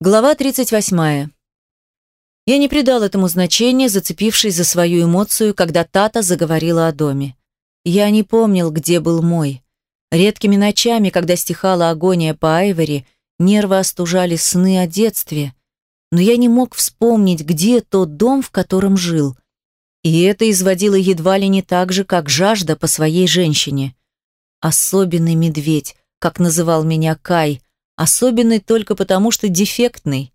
Глава 38. Я не придал этому значения, зацепившись за свою эмоцию, когда Тата заговорила о доме. Я не помнил, где был мой. Редкими ночами, когда стихала агония по Айвори, нервы остужали сны о детстве, но я не мог вспомнить, где тот дом, в котором жил. И это изводило едва ли не так же, как жажда по своей женщине. Особенный медведь, как называл меня Кай – Особенный только потому, что дефектный.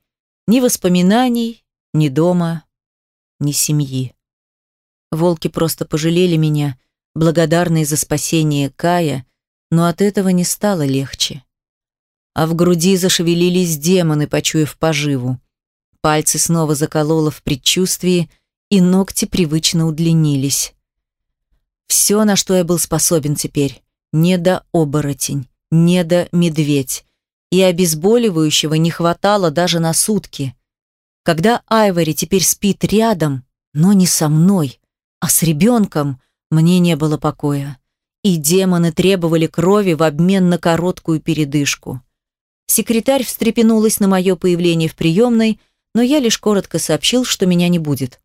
Ни воспоминаний, ни дома, ни семьи. Волки просто пожалели меня, благодарные за спасение Кая, но от этого не стало легче. А в груди зашевелились демоны, почуяв поживу. Пальцы снова закололо в предчувствии, и ногти привычно удлинились. Все, на что я был способен теперь, не до оборотень, не до медведь, и обезболивающего не хватало даже на сутки. Когда Айвори теперь спит рядом, но не со мной, а с ребенком, мне не было покоя. И демоны требовали крови в обмен на короткую передышку. Секретарь встрепенулась на мое появление в приемной, но я лишь коротко сообщил, что меня не будет.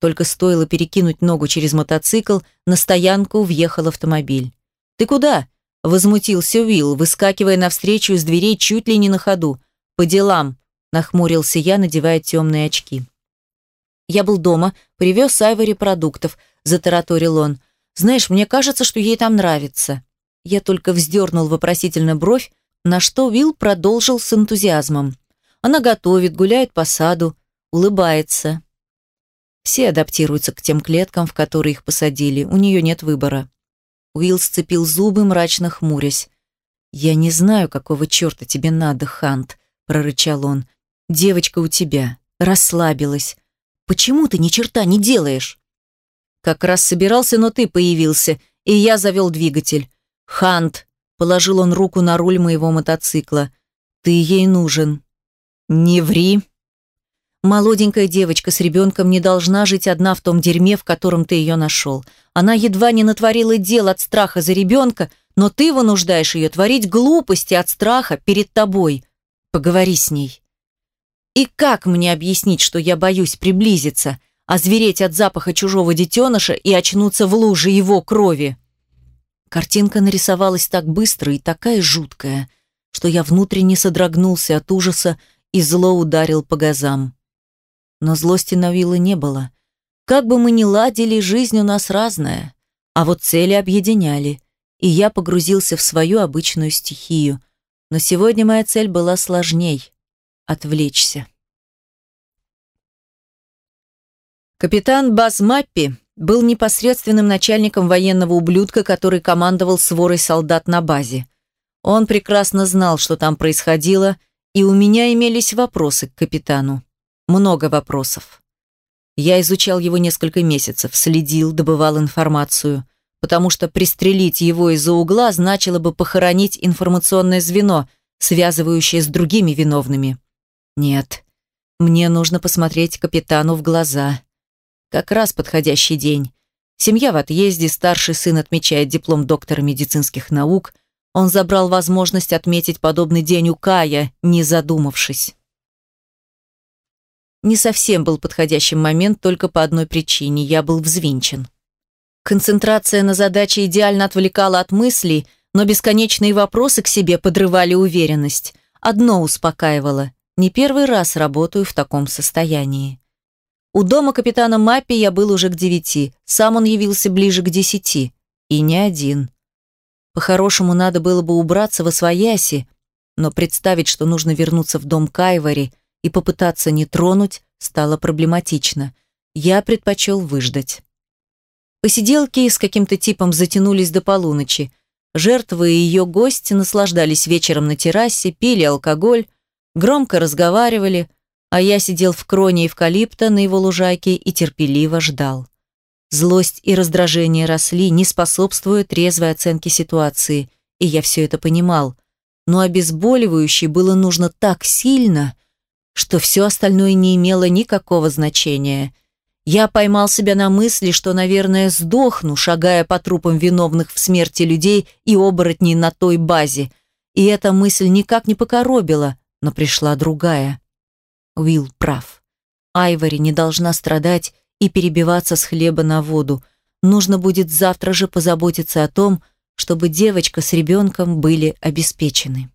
Только стоило перекинуть ногу через мотоцикл, на стоянку въехал автомобиль. «Ты куда?» Возмутился Уилл, выскакивая навстречу из дверей чуть ли не на ходу. «По делам», – нахмурился я, надевая темные очки. «Я был дома, привез Айвори продуктов», – затараторил он. «Знаешь, мне кажется, что ей там нравится». Я только вздернул вопросительно бровь, на что Уилл продолжил с энтузиазмом. Она готовит, гуляет по саду, улыбается. Все адаптируются к тем клеткам, в которые их посадили, у нее нет выбора. Уилл сцепил зубы, мрачно хмурясь. «Я не знаю, какого черта тебе надо, Хант», — прорычал он. «Девочка у тебя. Расслабилась. Почему ты ни черта не делаешь?» «Как раз собирался, но ты появился, и я завел двигатель. Хант», — положил он руку на руль моего мотоцикла. «Ты ей нужен». «Не ври», Молоденькая девочка с ребенком не должна жить одна в том дерьме, в котором ты ее нашел. Она едва не натворила дел от страха за ребенка, но ты вынуждаешь ее творить глупости от страха перед тобой. Поговори с ней. И как мне объяснить, что я боюсь приблизиться, озвереть от запаха чужого детеныша и очнуться в луже его крови? Картинка нарисовалась так быстро и такая жуткая, что я внутренне содрогнулся от ужаса и зло ударил по газам но злости на Вилла не было. Как бы мы ни ладили, жизнь у нас разная, а вот цели объединяли, и я погрузился в свою обычную стихию. Но сегодня моя цель была сложней — отвлечься. Капитан Баз Маппи был непосредственным начальником военного ублюдка, который командовал сворой солдат на базе. Он прекрасно знал, что там происходило, и у меня имелись вопросы к капитану много вопросов. Я изучал его несколько месяцев, следил, добывал информацию, потому что пристрелить его из-за угла значило бы похоронить информационное звено, связывающее с другими виновными. Нет, мне нужно посмотреть капитану в глаза. Как раз подходящий день. Семья в отъезде, старший сын отмечает диплом доктора медицинских наук. Он забрал возможность отметить подобный день у Кая, не задумавшись не совсем был подходящим момент только по одной причине – я был взвинчен. Концентрация на задаче идеально отвлекала от мыслей, но бесконечные вопросы к себе подрывали уверенность. Одно успокаивало – не первый раз работаю в таком состоянии. У дома капитана Маппи я был уже к девяти, сам он явился ближе к десяти. И не один. По-хорошему, надо было бы убраться во свояси, но представить, что нужно вернуться в дом Кайвари – и попытаться не тронуть стало проблематично. Я предпочел выждать. Посиделки с каким-то типом затянулись до полуночи. Жертвы и ее гости наслаждались вечером на террасе, пили алкоголь, громко разговаривали, а я сидел в кроне эвкалипта на его лужайке и терпеливо ждал. Злость и раздражение росли, не способствуя трезвой оценке ситуации, и я все это понимал. Но обезболивающее было нужно так сильно, что все остальное не имело никакого значения. Я поймал себя на мысли, что, наверное, сдохну, шагая по трупам виновных в смерти людей и оборотней на той базе. И эта мысль никак не покоробила, но пришла другая. Уилл прав. Айвори не должна страдать и перебиваться с хлеба на воду. Нужно будет завтра же позаботиться о том, чтобы девочка с ребенком были обеспечены.